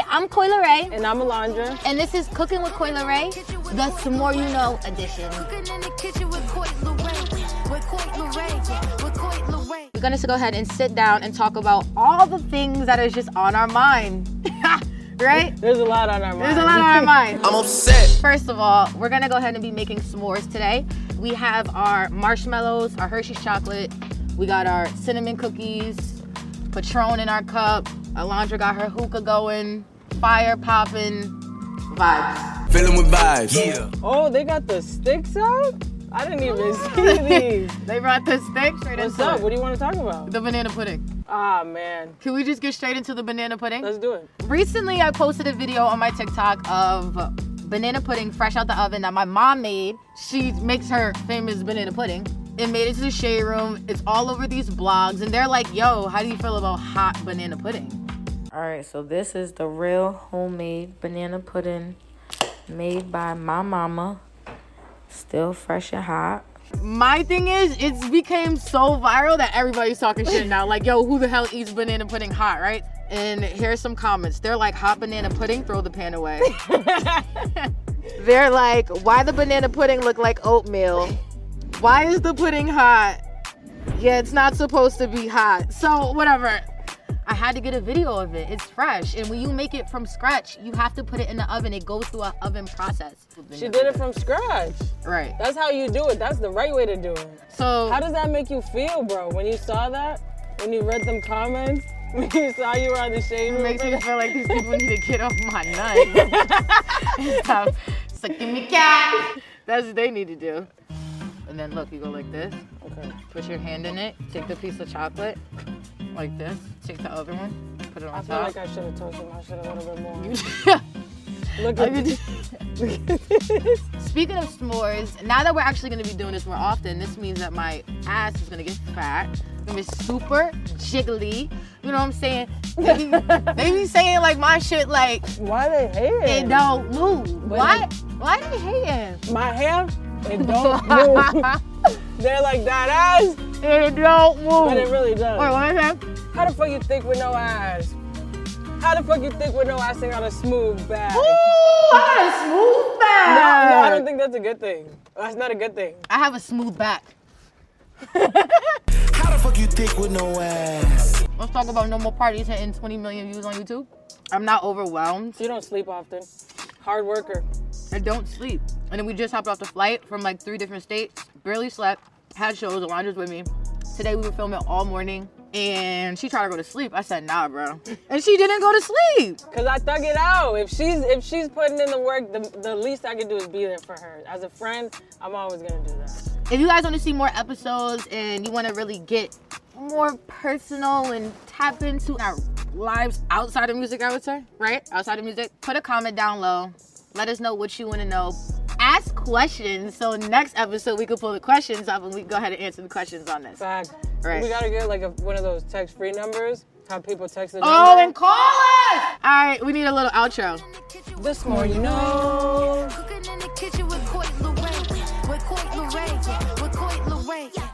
Hey, I'm Coi Leray, And I'm Alondra. and this is Cooking with Coi Leray, the Some More You Know edition. Cooking in the kitchen with Coi Leray. With Coi Leray. yeah, With Coi Leray. We're gonna go ahead and sit down and talk about all the things that is just on our mind. right? There's a lot on our mind. There's a lot on our mind. I'm upset. First of all, we're gonna go ahead and be making s'mores today. We have our marshmallows, our Hershey's chocolate, we got our cinnamon cookies, Patron in our cup. Alondra got her hookah going, fire popping, vibes. Feeling with vibes. Yeah. Oh, they got the sticks out? I didn't even see these. They brought the sticks straight What's up? it. What do you want to talk about? The banana pudding. Ah, man. Can we just get straight into the banana pudding? Let's do it. Recently, I posted a video on my TikTok of banana pudding fresh out the oven that my mom made. She makes her famous banana pudding. It made it to the shade room. It's all over these blogs, and they're like, "Yo, how do you feel about hot banana pudding?" All right, so this is the real homemade banana pudding made by my mama. Still fresh and hot. My thing is, it's became so viral that everybody's talking shit now. Like, yo, who the hell eats banana pudding hot, right? And here's some comments. They're like, hot banana pudding, throw the pan away. They're like, why the banana pudding look like oatmeal? Why is the pudding hot? Yeah, it's not supposed to be hot. So, whatever. I had to get a video of it. It's fresh. And when you make it from scratch, you have to put it in the oven. It goes through an oven process. She did it from scratch. Right. That's how you do it. That's the right way to do it. So, How does that make you feel, bro? When you saw that? When you read them comments? When you saw you were on the shade It makes me feel like these people need to get off my nuts. stop sucking me cat. That's what they need to do. And then look, you go like this. Okay. Put your hand in it. Take the piece of chocolate like this. Take the other one. Put it on I feel top. like I should have toasted my shit a little bit more. Look I at mean, this. Speaking of s'mores, now that we're actually gonna be doing this more often, this means that my ass is gonna get fat. It's gonna be super jiggly. You know what I'm saying? They be, they be saying like my shit like Why they hating? it don't move. But Why? Why they hating? My hair, it don't move. They're like that ass, it don't move. but it really does. Wait, what is that? How the fuck you think with no ass? How the fuck you think with no ass ain't got a smooth back? Ooh, I got a smooth back. No, I don't think that's a good thing. That's not a good thing. I have a smooth back. How the fuck you think with no ass? Let's talk about no more parties hitting 20 million views on YouTube. I'm not overwhelmed. You don't sleep often. Hard worker. I don't sleep. And then we just hopped off the flight from like three different states. Barely slept. Had shows. Alondra's with me. Today we were filming all morning. And she tried to go to sleep. I said, nah, bro. And she didn't go to sleep. Cause I thug it out. If she's if she's putting in the work, the, the least I can do is be there for her. As a friend, I'm always gonna do that. If you guys want to see more episodes and you want to really get more personal and tap into our lives outside of music, I would say, right? Outside of music, put a comment down low. Let us know what you want to know. Ask questions. So next episode we could pull the questions up and we can go ahead and answer the questions on this. Fact. Right. We gotta get like a, one of those text free numbers. Have people text the Oh, number. and call us! All right, we need a little outro. This more you know. Cooking in the kitchen with Lorraine. With Lorraine.